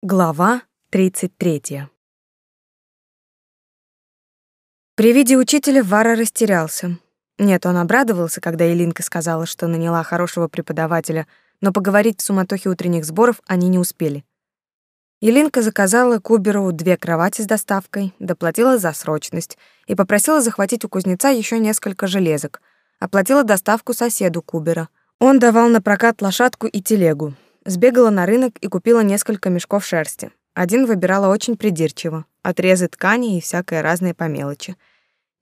Глава 33. При виде учителя Вара растерялся. Нет, он обрадовался, когда Элинка сказала, что наняла хорошего преподавателя, но поговорить в суматохе утренних сборов они не успели. Елинка заказала Куберу две кровати с доставкой, доплатила за срочность и попросила захватить у кузнеца еще несколько железок, оплатила доставку соседу Кубера. Он давал на прокат лошадку и телегу, Сбегала на рынок и купила несколько мешков шерсти. Один выбирала очень придирчиво. Отрезы ткани и всякое разное по мелочи.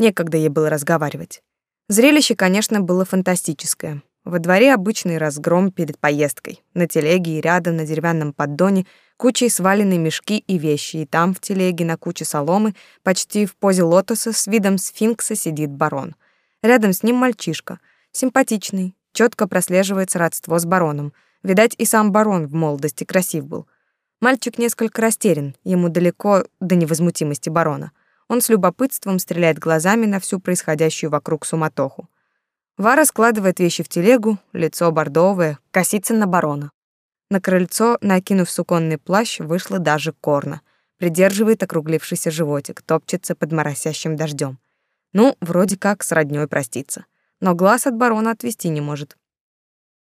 Некогда ей было разговаривать. Зрелище, конечно, было фантастическое. Во дворе обычный разгром перед поездкой. На телеге и рядом на деревянном поддоне кучей свалены мешки и вещи, и там в телеге на куче соломы, почти в позе лотоса с видом сфинкса сидит барон. Рядом с ним мальчишка, симпатичный, четко прослеживается родство с бароном — Видать, и сам барон в молодости красив был. Мальчик несколько растерян, ему далеко до невозмутимости барона. Он с любопытством стреляет глазами на всю происходящую вокруг суматоху. Вара складывает вещи в телегу, лицо бордовое, косится на барона. На крыльцо, накинув суконный плащ, вышла даже корна. Придерживает округлившийся животик, топчется под моросящим дождем. Ну, вроде как с роднёй проститься. Но глаз от барона отвести не может.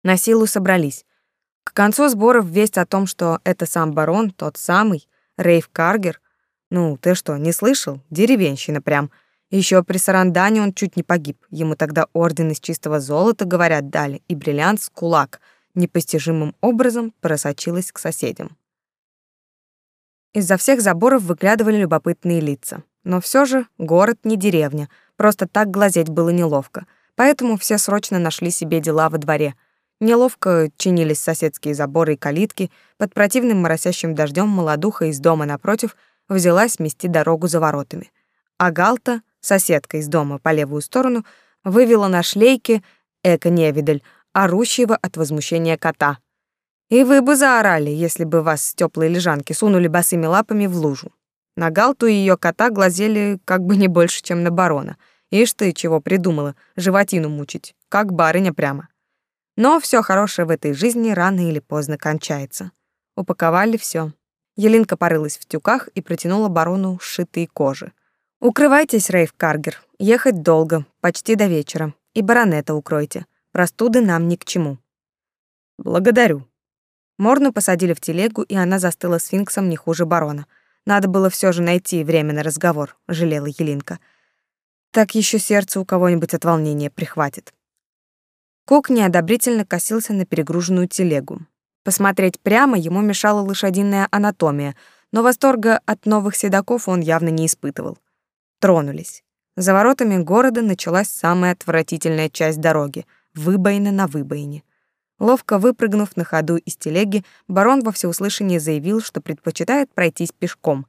На силу собрались. К концу сборов весть о том, что это сам барон, тот самый, Рейв Каргер, ну, ты что, не слышал? Деревенщина прям. Еще при Сарандане он чуть не погиб. Ему тогда орден из чистого золота, говорят, дали, и бриллиант с кулак непостижимым образом просочилась к соседям. Из-за всех заборов выглядывали любопытные лица. Но все же город не деревня, просто так глазеть было неловко. Поэтому все срочно нашли себе дела во дворе — Неловко чинились соседские заборы и калитки, под противным моросящим дождем молодуха из дома напротив взялась мести дорогу за воротами. А Галта, соседка из дома по левую сторону, вывела на шлейке эко-невидель, орущего от возмущения кота. И вы бы заорали, если бы вас с теплой лежанки сунули босыми лапами в лужу. На Галту и ее кота глазели как бы не больше, чем на барона. Ишь ты чего придумала, животину мучить, как барыня прямо. Но все хорошее в этой жизни рано или поздно кончается. Упаковали все. Елинка порылась в тюках и протянула барону сшитые кожи. «Укрывайтесь, Рейв Каргер. Ехать долго, почти до вечера. И баронета укройте. Простуды нам ни к чему». «Благодарю». Морну посадили в телегу, и она застыла сфинксом не хуже барона. Надо было все же найти время на разговор, жалела Елинка. Так еще сердце у кого-нибудь от волнения прихватит. Кук неодобрительно косился на перегруженную телегу. Посмотреть прямо ему мешала лошадиная анатомия, но восторга от новых седаков он явно не испытывал. Тронулись. За воротами города началась самая отвратительная часть дороги — выбоина на выбоине. Ловко выпрыгнув на ходу из телеги, барон во всеуслышание заявил, что предпочитает пройтись пешком.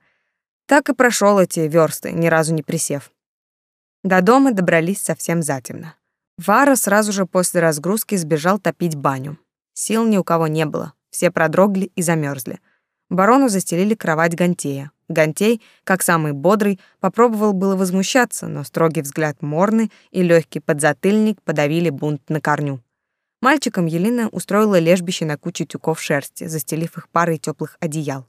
Так и прошел эти версты, ни разу не присев. До дома добрались совсем затемно. Вара сразу же после разгрузки сбежал топить баню. Сил ни у кого не было, все продрогли и замерзли. Барону застелили кровать Гантея. Гантей, как самый бодрый, попробовал было возмущаться, но строгий взгляд Морны и легкий подзатыльник подавили бунт на корню. Мальчикам Елена устроила лежбище на куче тюков шерсти, застелив их парой теплых одеял.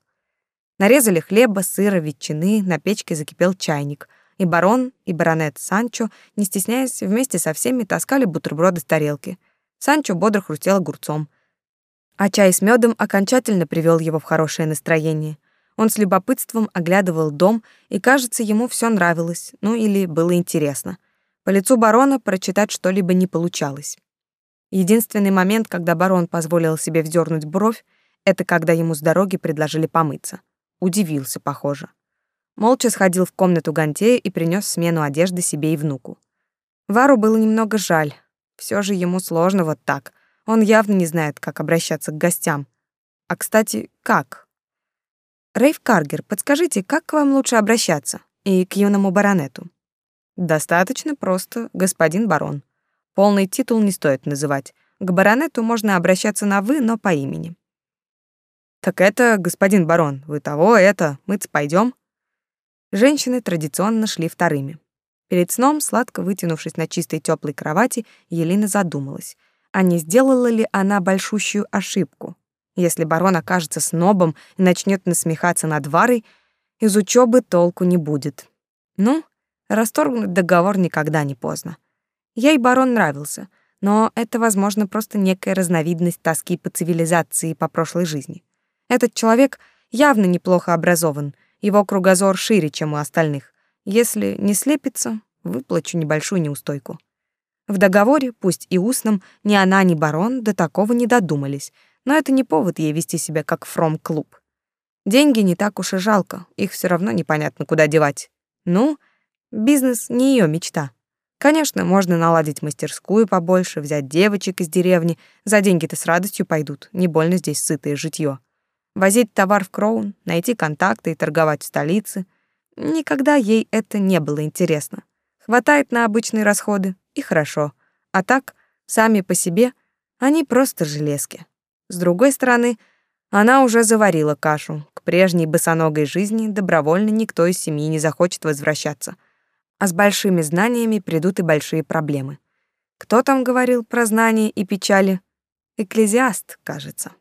Нарезали хлеба, сыра, ветчины, на печке закипел чайник — и барон, и баронет Санчо, не стесняясь, вместе со всеми таскали бутерброды с тарелки. Санчо бодро хрустел огурцом. А чай с медом окончательно привел его в хорошее настроение. Он с любопытством оглядывал дом, и, кажется, ему все нравилось, ну или было интересно. По лицу барона прочитать что-либо не получалось. Единственный момент, когда барон позволил себе вздернуть бровь, это когда ему с дороги предложили помыться. Удивился, похоже молча сходил в комнату Гантея и принес смену одежды себе и внуку. Вару было немного жаль. Все же ему сложно вот так. Он явно не знает, как обращаться к гостям. А, кстати, как? Рейв Каргер, подскажите, как к вам лучше обращаться? И к юному баронету? Достаточно просто, господин барон. Полный титул не стоит называть. К баронету можно обращаться на «вы», но по имени. «Так это, господин барон, вы того, это, мыться пойдем? Женщины традиционно шли вторыми. Перед сном, сладко вытянувшись на чистой теплой кровати, Елена задумалась, а не сделала ли она большущую ошибку. Если барон окажется снобом и начнет насмехаться над Варой, из учебы толку не будет. Ну, расторгнуть договор никогда не поздно. Ей барон нравился, но это, возможно, просто некая разновидность тоски по цивилизации по прошлой жизни. Этот человек явно неплохо образован, его кругозор шире, чем у остальных. Если не слепится, выплачу небольшую неустойку. В договоре, пусть и устном, ни она, ни барон до такого не додумались, но это не повод ей вести себя как фром-клуб. Деньги не так уж и жалко, их все равно непонятно куда девать. Ну, бизнес не ее мечта. Конечно, можно наладить мастерскую побольше, взять девочек из деревни, за деньги-то с радостью пойдут, не больно здесь сытое житье. Возить товар в Кроун, найти контакты и торговать в столице. Никогда ей это не было интересно. Хватает на обычные расходы, и хорошо. А так, сами по себе, они просто железки. С другой стороны, она уже заварила кашу. К прежней босоногой жизни добровольно никто из семьи не захочет возвращаться. А с большими знаниями придут и большие проблемы. Кто там говорил про знания и печали? Экклезиаст, кажется.